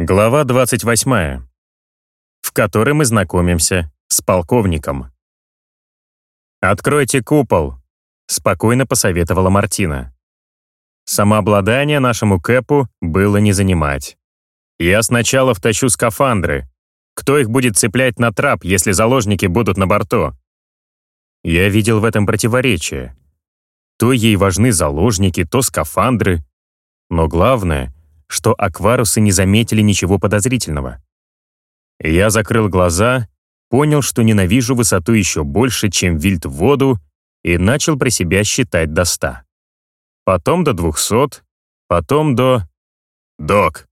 Глава 28, в которой мы знакомимся с полковником. «Откройте купол», — спокойно посоветовала Мартина. Самообладание нашему Кэпу было не занимать. Я сначала втащу скафандры. Кто их будет цеплять на трап, если заложники будут на борту? Я видел в этом противоречие. То ей важны заложники, то скафандры. Но главное — что акварусы не заметили ничего подозрительного. Я закрыл глаза, понял, что ненавижу высоту еще больше, чем вильт в воду, и начал про себя считать до ста. Потом до двухсот, потом до... Док.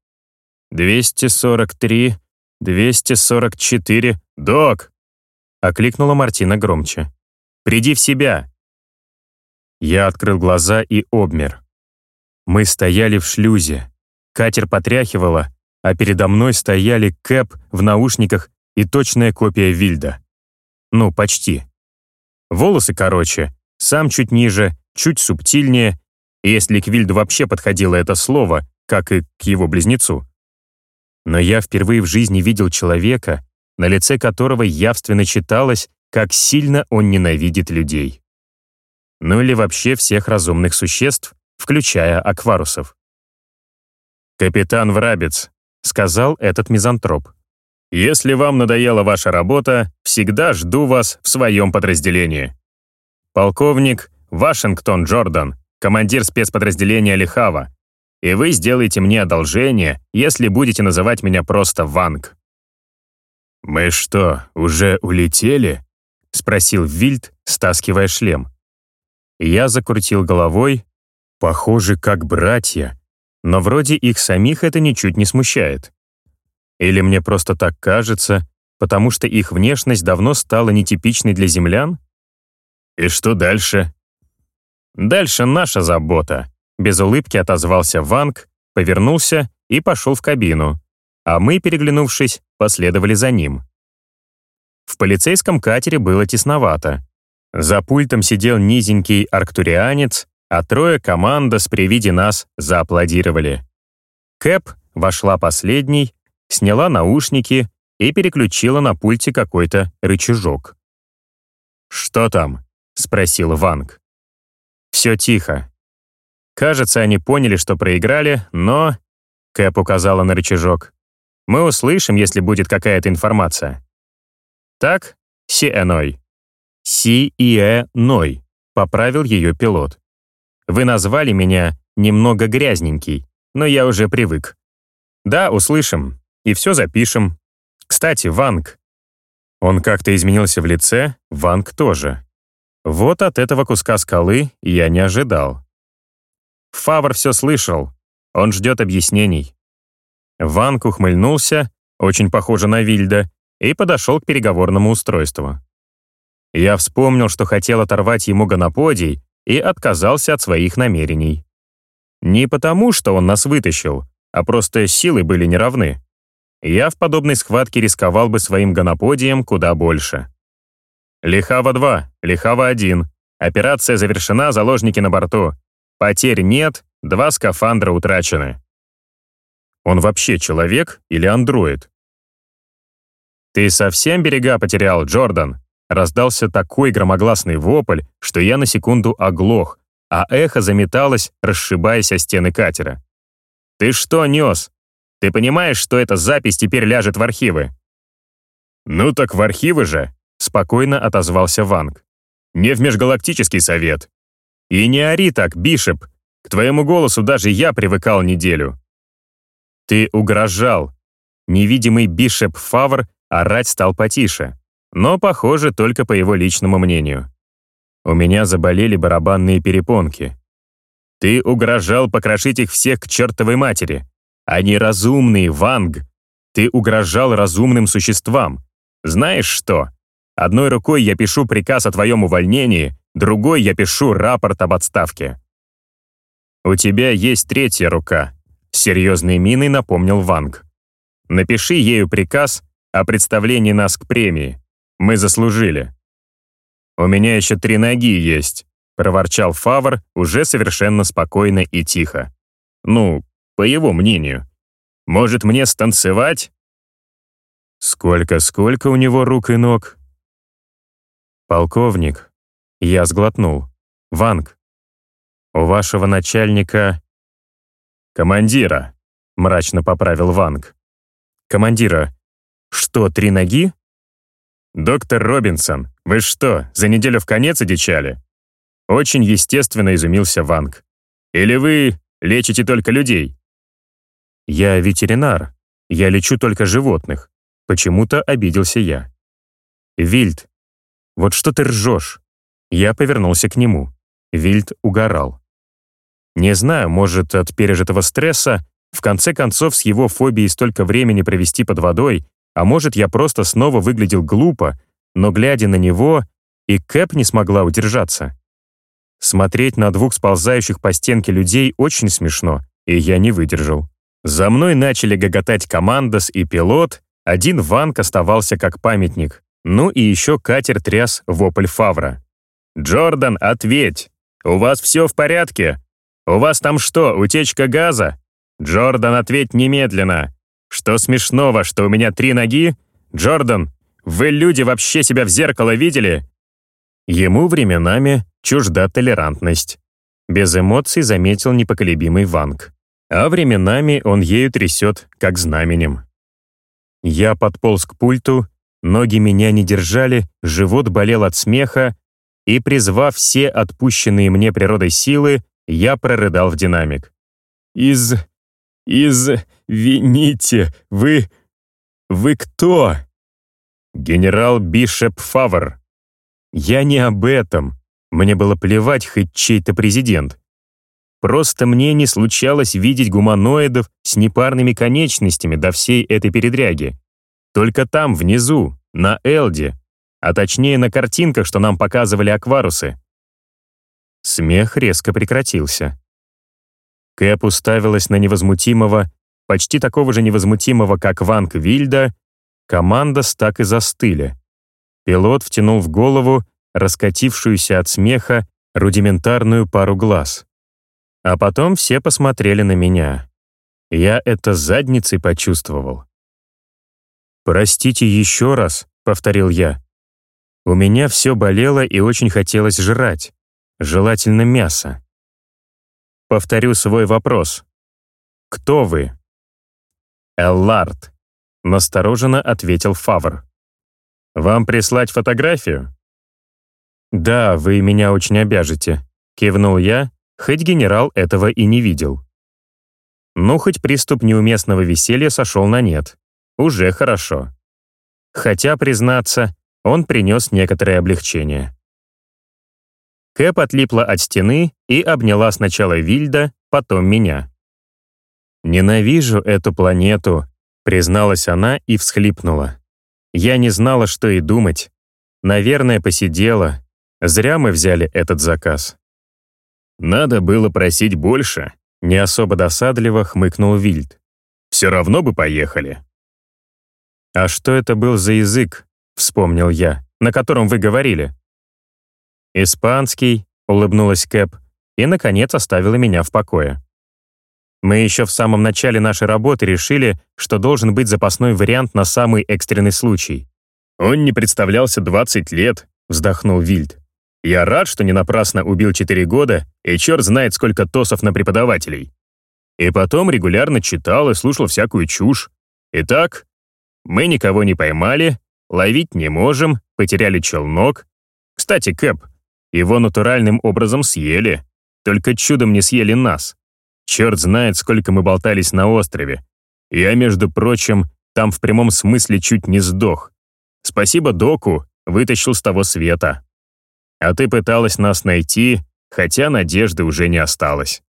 243, 244. Док! Окликнула Мартина громче. «Приди в себя!» Я открыл глаза и обмер. Мы стояли в шлюзе. Катер потряхивало, а передо мной стояли Кэп в наушниках и точная копия Вильда. Ну, почти. Волосы короче, сам чуть ниже, чуть субтильнее, если к Вильду вообще подходило это слово, как и к его близнецу. Но я впервые в жизни видел человека, на лице которого явственно читалось, как сильно он ненавидит людей. Ну или вообще всех разумных существ, включая акварусов. «Капитан Врабец», — сказал этот мизантроп. «Если вам надоела ваша работа, всегда жду вас в своем подразделении. Полковник Вашингтон Джордан, командир спецподразделения Лихава, и вы сделаете мне одолжение, если будете называть меня просто Ванг». «Мы что, уже улетели?» — спросил Вильд, стаскивая шлем. Я закрутил головой. Похоже, как братья, но вроде их самих это ничуть не смущает. Или мне просто так кажется, потому что их внешность давно стала нетипичной для землян? И что дальше? Дальше наша забота. Без улыбки отозвался Ванг, повернулся и пошел в кабину, а мы, переглянувшись, последовали за ним. В полицейском катере было тесновато. За пультом сидел низенький арктурианец а трое командос при виде нас зааплодировали. Кэп вошла последней, сняла наушники и переключила на пульте какой-то рычажок. «Что там?» — спросил Ванг. «Все тихо. Кажется, они поняли, что проиграли, но...» Кэп указала на рычажок. «Мы услышим, если будет какая-то информация». «Так, Си-Эной». Си-И-Э-Ной», — поправил ее пилот. Вы назвали меня немного грязненький, но я уже привык. Да, услышим, и все запишем. Кстати, Ванг. Он как-то изменился в лице, Ванг тоже. Вот от этого куска скалы я не ожидал. Фавр все слышал, он ждет объяснений. Ванг ухмыльнулся, очень похоже на Вильда, и подошел к переговорному устройству. Я вспомнил, что хотел оторвать ему гоноподий, и отказался от своих намерений. Не потому, что он нас вытащил, а просто силы были неравны. Я в подобной схватке рисковал бы своим гоноподием куда больше. Лихава-2, Лихава-1. Операция завершена, заложники на борту. Потерь нет, два скафандра утрачены. Он вообще человек или андроид? «Ты совсем берега потерял, Джордан?» Раздался такой громогласный вопль, что я на секунду оглох, а эхо заметалось, расшибаясь о стены катера. «Ты что нес? Ты понимаешь, что эта запись теперь ляжет в архивы?» «Ну так в архивы же», — спокойно отозвался Ванг. «Не в Межгалактический совет». «И не ори так, Бишеп. К твоему голосу даже я привыкал неделю». «Ты угрожал». Невидимый Бишеп Фавр орать стал потише но, похоже, только по его личному мнению. У меня заболели барабанные перепонки. Ты угрожал покрошить их всех к чертовой матери. Они разумные, Ванг. Ты угрожал разумным существам. Знаешь что? Одной рукой я пишу приказ о твоем увольнении, другой я пишу рапорт об отставке. У тебя есть третья рука, с серьезной миной напомнил Ванг. Напиши ею приказ о представлении нас к премии. Мы заслужили. У меня еще три ноги есть, проворчал Фавор уже совершенно спокойно и тихо. Ну, по его мнению. Может, мне станцевать?» Сколько-сколько у него рук и ног? Полковник. Я сглотнул. Ванг. У вашего начальника... Командира, мрачно поправил Ванг. Командира. Что, три ноги? Доктор Робинсон, вы что, за неделю в конец одичали? Очень естественно изумился Ванг. Или вы лечите только людей? Я ветеринар. Я лечу только животных. Почему-то обиделся я. «Вильд, вот что ты ржешь?» Я повернулся к нему. Вильд угорал. Не знаю, может, от пережитого стресса, в конце концов, с его фобией столько времени провести под водой, а может, я просто снова выглядел глупо, но, глядя на него, и Кэп не смогла удержаться. Смотреть на двух сползающих по стенке людей очень смешно, и я не выдержал. За мной начали гоготать командос и пилот, один ванк оставался как памятник. Ну и еще катер тряс вопль Фавра. «Джордан, ответь! У вас все в порядке? У вас там что, утечка газа? Джордан, ответь немедленно! Что смешного, что у меня три ноги? Джордан, вы люди вообще себя в зеркало видели?» Ему временами чужда толерантность. Без эмоций заметил непоколебимый Ванг. А временами он ею трясет, как знаменем. Я подполз к пульту, ноги меня не держали, живот болел от смеха, и, призвав все отпущенные мне природой силы, я прорыдал в динамик. «Из... извините, вы... вы кто?» «Генерал Бишеп Фавор». «Я не об этом. Мне было плевать хоть чей-то президент. Просто мне не случалось видеть гуманоидов с непарными конечностями до всей этой передряги. Только там, внизу, на Элде, а точнее на картинках, что нам показывали акварусы. Смех резко прекратился. Кэп уставилась на невозмутимого, почти такого же невозмутимого, как Ванг Вильда, команда так и застыли. Пилот втянул в голову раскатившуюся от смеха рудиментарную пару глаз. А потом все посмотрели на меня. Я это задницей почувствовал. «Простите еще раз», — повторил я. У меня все болело и очень хотелось жрать, желательно мясо. Повторю свой вопрос. «Кто вы?» «Эллард», — настороженно ответил Фавр. «Вам прислать фотографию?» «Да, вы меня очень обяжете», — кивнул я хоть генерал этого и не видел. Ну, хоть приступ неуместного веселья сошел на нет. Уже хорошо. Хотя, признаться, он принес некоторое облегчение. Кэп отлипла от стены и обняла сначала Вильда, потом меня. «Ненавижу эту планету», — призналась она и всхлипнула. «Я не знала, что и думать. Наверное, посидела. Зря мы взяли этот заказ». «Надо было просить больше», — не особо досадливо хмыкнул Вильд. «Все равно бы поехали». «А что это был за язык?» — вспомнил я, «на котором вы говорили?» «Испанский», — улыбнулась Кэп, и, наконец, оставила меня в покое. Мы еще в самом начале нашей работы решили, что должен быть запасной вариант на самый экстренный случай. «Он не представлялся 20 лет», — вздохнул Вильд. Я рад, что не напрасно убил 4 года, и черт знает, сколько тосов на преподавателей. И потом регулярно читал и слушал всякую чушь. Итак, мы никого не поймали, ловить не можем, потеряли челнок. Кстати, Кэп, его натуральным образом съели, только чудом не съели нас. Черт знает, сколько мы болтались на острове. Я, между прочим, там в прямом смысле чуть не сдох. Спасибо доку, вытащил с того света. А ты пыталась нас найти, хотя надежды уже не осталось».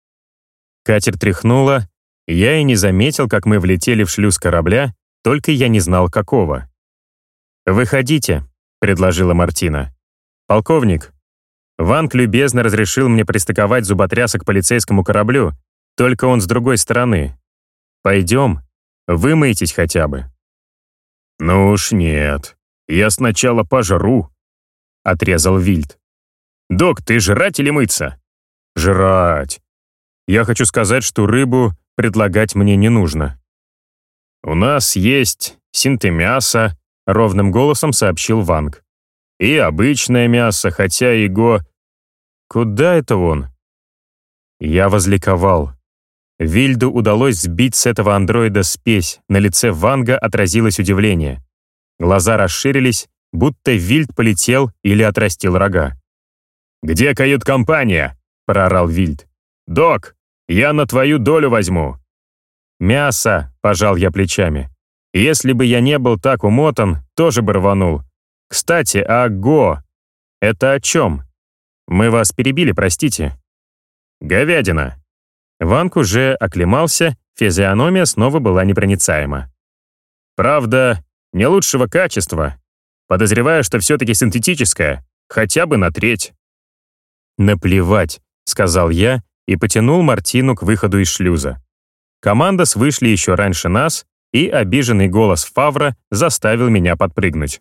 Катер тряхнула, я и не заметил, как мы влетели в шлюз корабля, только я не знал, какого. «Выходите», — предложила Мартина. «Полковник, Ванг любезно разрешил мне пристыковать зуботряса к полицейскому кораблю, только он с другой стороны. Пойдем, вымойтесь хотя бы». «Ну уж нет, я сначала пожру», — отрезал Вильд. «Док, ты жрать или мыться?» «Жрать. Я хочу сказать, что рыбу предлагать мне не нужно». «У нас есть синтемясо», — ровным голосом сообщил Ванг. «И обычное мясо, хотя его...» «Куда это он?» Я возликовал. Вильду удалось сбить с этого андроида спесь, на лице Ванга отразилось удивление. Глаза расширились, будто Вильд полетел или отрастил рога. «Где кают-компания?» — проорал Вильд. «Док, я на твою долю возьму». «Мясо», — пожал я плечами. «Если бы я не был так умотан, тоже бы рванул. Кстати, а Го? Это о чем? Мы вас перебили, простите». «Говядина». Ванк уже оклемался, физиономия снова была непроницаема. «Правда, не лучшего качества. Подозреваю, что все-таки синтетическая, хотя бы на треть». «Наплевать», — сказал я и потянул Мартину к выходу из шлюза. Командос вышли еще раньше нас, и обиженный голос Фавра заставил меня подпрыгнуть.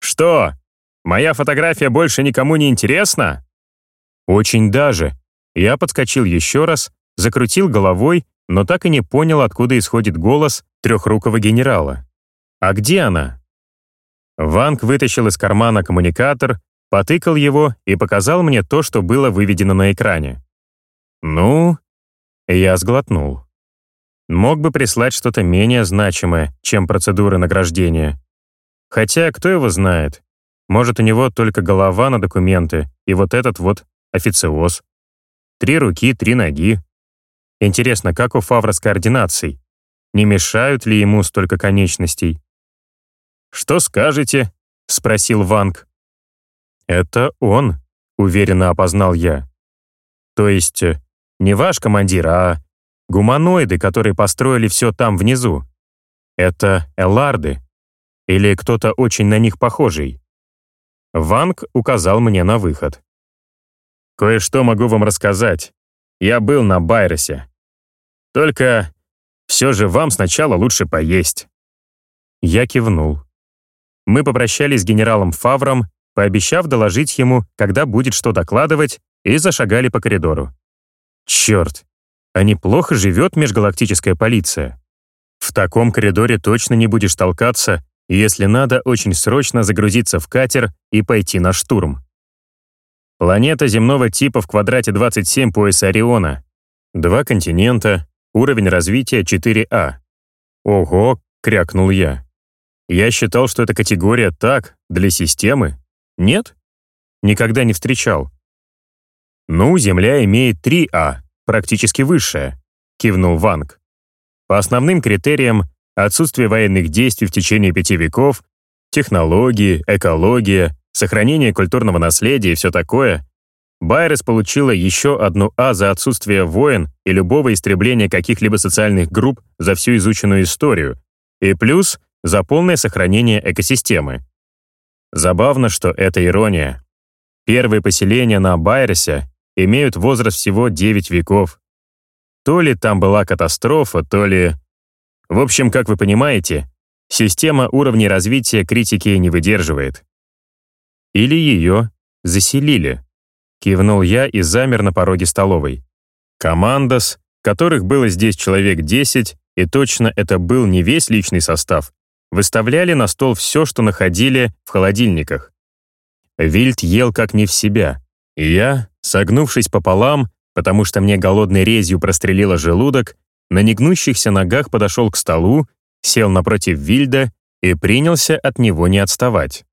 «Что? Моя фотография больше никому не интересна?» «Очень даже». Я подскочил еще раз, закрутил головой, но так и не понял, откуда исходит голос трехрукого генерала. «А где она?» Ванг вытащил из кармана коммуникатор, потыкал его и показал мне то, что было выведено на экране. «Ну?» Я сглотнул. Мог бы прислать что-то менее значимое, чем процедуры награждения. Хотя, кто его знает? Может, у него только голова на документы и вот этот вот официоз. Три руки, три ноги. Интересно, как у Фавра с координацией? Не мешают ли ему столько конечностей? «Что скажете?» — спросил Ванг. «Это он», — уверенно опознал я. «То есть э, не ваш командир, а гуманоиды, которые построили все там внизу. Это эларды. Или кто-то очень на них похожий». Ванг указал мне на выход. «Кое-что могу вам рассказать. Я был на Байросе. Только все же вам сначала лучше поесть». Я кивнул. Мы попрощались с генералом Фавром, пообещав доложить ему, когда будет что докладывать, и зашагали по коридору. Черт, а неплохо живет межгалактическая полиция. В таком коридоре точно не будешь толкаться, если надо очень срочно загрузиться в катер и пойти на штурм. Планета земного типа в квадрате 27 пояса Ориона. Два континента, уровень развития 4А. Ого, крякнул я. Я считал, что эта категория так, для системы. Нет? Никогда не встречал. Ну, Земля имеет 3А, практически высшая, кивнул Ванг. По основным критериям отсутствие военных действий в течение пяти веков, технологии, экология, сохранение культурного наследия и все такое, Байрес получила еще одну А за отсутствие войн и любого истребления каких-либо социальных групп за всю изученную историю, и плюс за полное сохранение экосистемы. Забавно, что это ирония. Первые поселения на Байресе имеют возраст всего 9 веков. То ли там была катастрофа, то ли... В общем, как вы понимаете, система уровней развития критики не выдерживает. Или ее заселили. Кивнул я и замер на пороге столовой. Командос, которых было здесь человек 10, и точно это был не весь личный состав, выставляли на стол все, что находили в холодильниках. Вильд ел как не в себя, и я, согнувшись пополам, потому что мне голодной резью прострелило желудок, на негнущихся ногах подошел к столу, сел напротив Вильда и принялся от него не отставать.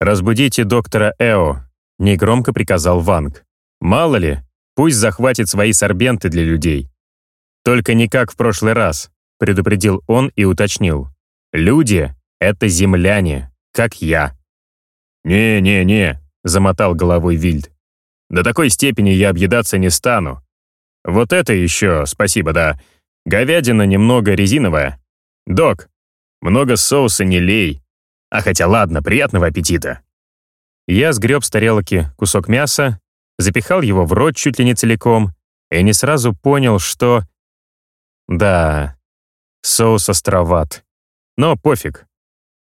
«Разбудите доктора Эо», — негромко приказал Ванг. «Мало ли, пусть захватит свои сорбенты для людей. Только не как в прошлый раз предупредил он и уточнил. «Люди — это земляне, как я». «Не-не-не», — замотал головой Вильд. «До такой степени я объедаться не стану. Вот это еще, спасибо, да. Говядина немного резиновая. Док, много соуса не лей. А хотя ладно, приятного аппетита». Я сгреб с тарелки кусок мяса, запихал его в рот чуть ли не целиком и не сразу понял, что... Да, Соус островат. Но пофиг.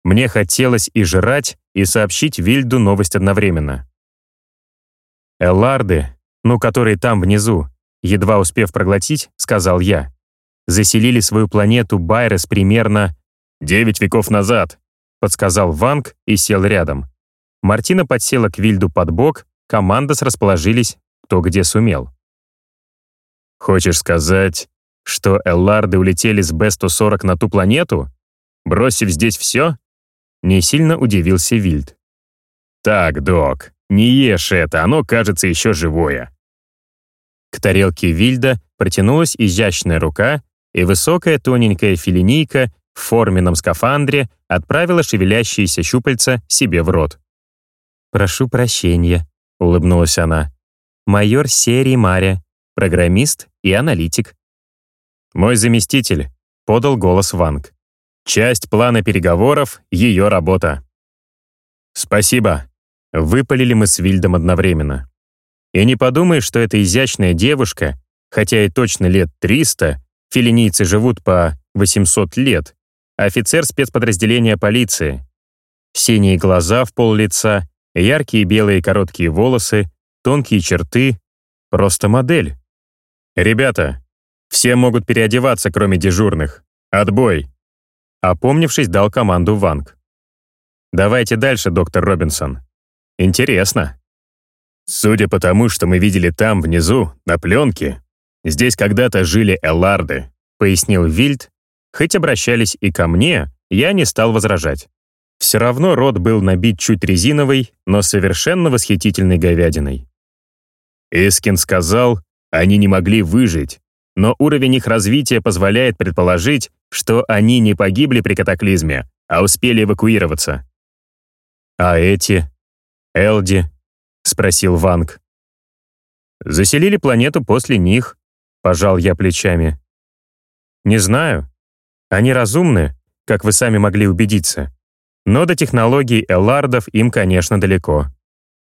Мне хотелось и жрать, и сообщить Вильду новость одновременно. «Элларды, ну, которые там внизу», едва успев проглотить, сказал я. заселили свою планету Байрес примерно девять веков назад, подсказал Ванг и сел рядом. Мартина подсела к Вильду под бок, командос расположились кто где сумел. «Хочешь сказать, что Элларды улетели с Б-140 на ту планету, бросив здесь все?» Не сильно удивился Вильд. «Так, док, не ешь это, оно кажется еще живое». К тарелке Вильда протянулась изящная рука, и высокая тоненькая филинийка в форменном скафандре отправила шевелящиеся щупальца себе в рот. «Прошу прощения», — улыбнулась она. «Майор серии Мария, программист и аналитик». «Мой заместитель», — подал голос Ванг. «Часть плана переговоров — ее работа». «Спасибо», — выпалили мы с Вильдом одновременно. И не подумай, что эта изящная девушка, хотя и точно лет 300, филинийцы живут по 800 лет, офицер спецподразделения полиции. Синие глаза в пол лица, яркие белые короткие волосы, тонкие черты. Просто модель. «Ребята, все могут переодеваться, кроме дежурных. Отбой!» Опомнившись, дал команду Ванг. «Давайте дальше, доктор Робинсон. Интересно». Судя по тому, что мы видели там, внизу, на пленке, здесь когда-то жили Элларды, пояснил Вильд. Хоть обращались и ко мне, я не стал возражать. Все равно рот был набит чуть резиновой, но совершенно восхитительной говядиной. Искин сказал, они не могли выжить, но уровень их развития позволяет предположить, что они не погибли при катаклизме, а успели эвакуироваться. А эти? Элди, — спросил Ванг. «Заселили планету после них», — пожал я плечами. «Не знаю. Они разумны, как вы сами могли убедиться. Но до технологий Эллардов им, конечно, далеко.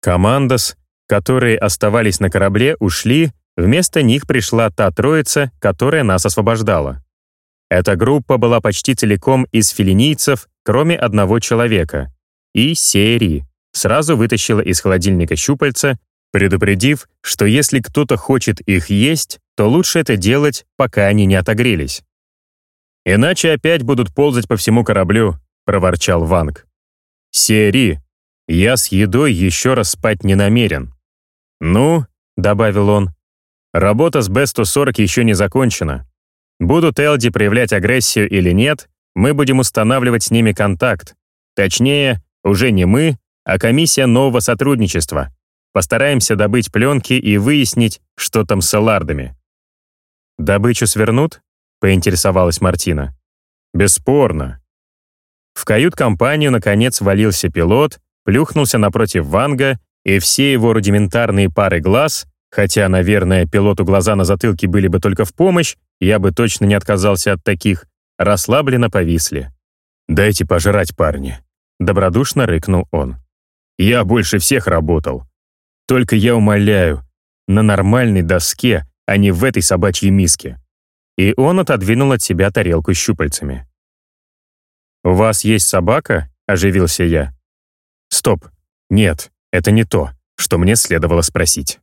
Командос, которые оставались на корабле, ушли, вместо них пришла та троица, которая нас освобождала. Эта группа была почти целиком из филинийцев, кроме одного человека, и серии сразу вытащила из холодильника щупальца, предупредив, что если кто-то хочет их есть, то лучше это делать, пока они не отогрелись. «Иначе опять будут ползать по всему кораблю», — проворчал Ванг. «Сери, я с едой еще раз спать не намерен». «Ну», — добавил он, — «работа с Б-140 еще не закончена. Будут Элди проявлять агрессию или нет, мы будем устанавливать с ними контакт. Точнее, уже не мы, а комиссия нового сотрудничества. Постараемся добыть пленки и выяснить, что там с элардами. «Добычу свернут?» — поинтересовалась Мартина. «Бесспорно». В кают-компанию, наконец, валился пилот, плюхнулся напротив Ванга, и все его рудиментарные пары глаз, хотя, наверное, пилоту глаза на затылке были бы только в помощь, я бы точно не отказался от таких, расслабленно повисли. «Дайте пожрать, парни», — добродушно рыкнул он. Я больше всех работал. Только я умоляю, на нормальной доске, а не в этой собачьей миске». И он отодвинул от себя тарелку щупальцами. «У вас есть собака?» — оживился я. «Стоп. Нет, это не то, что мне следовало спросить».